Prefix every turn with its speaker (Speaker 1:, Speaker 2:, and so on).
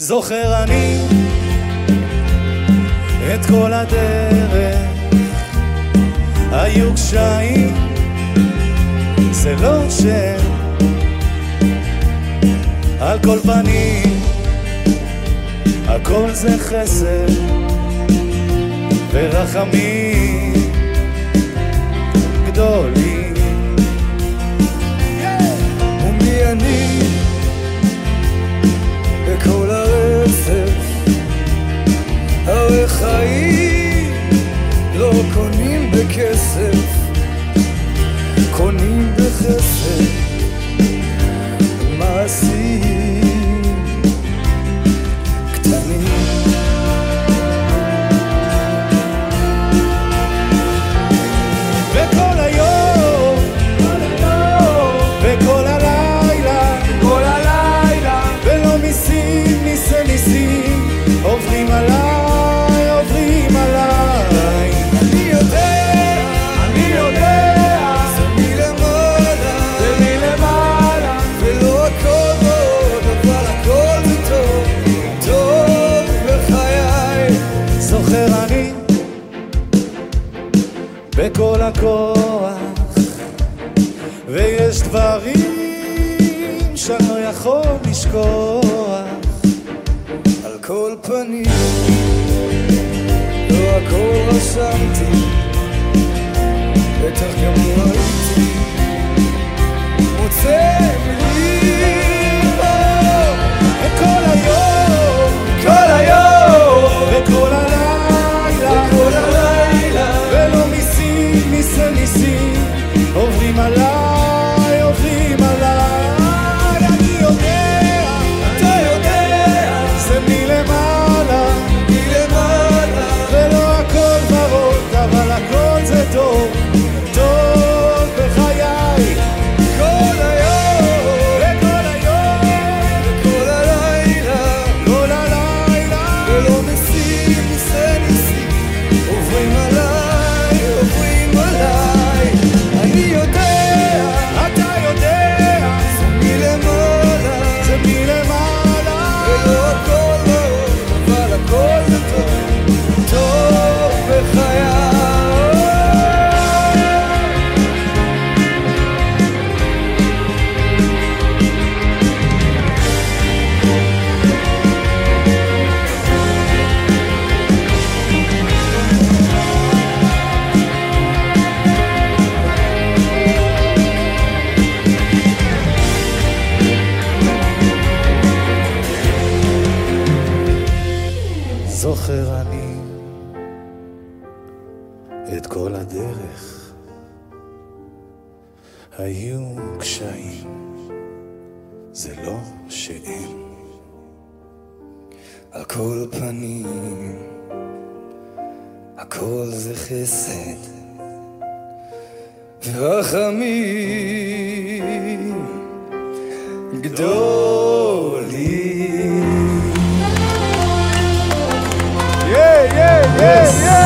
Speaker 1: זוכר אני את כל הדרך, היו קשיים, זה לא שם, על כל פנים, הכל זה חסד ורחמים גדולים.
Speaker 2: Joseph. אני בכל
Speaker 1: הכוח, ויש דברים שאני לא יכול לשכוח.
Speaker 2: על כל פנים, לא הכל רשמתי, בטח גם לא
Speaker 1: זוכר אני את כל הדרך, היו קשיים, זה לא שאין.
Speaker 2: על כל פנים, הכל זה חסד ורחמים גדולים.
Speaker 1: Yes. yes.